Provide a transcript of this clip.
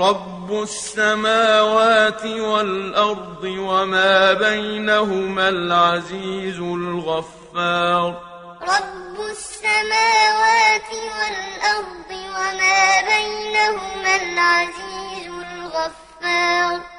رب السماوات والأرض وما بينهما العزيز الغفار رب السماوات والأرض وما بينهما العزيز الغفار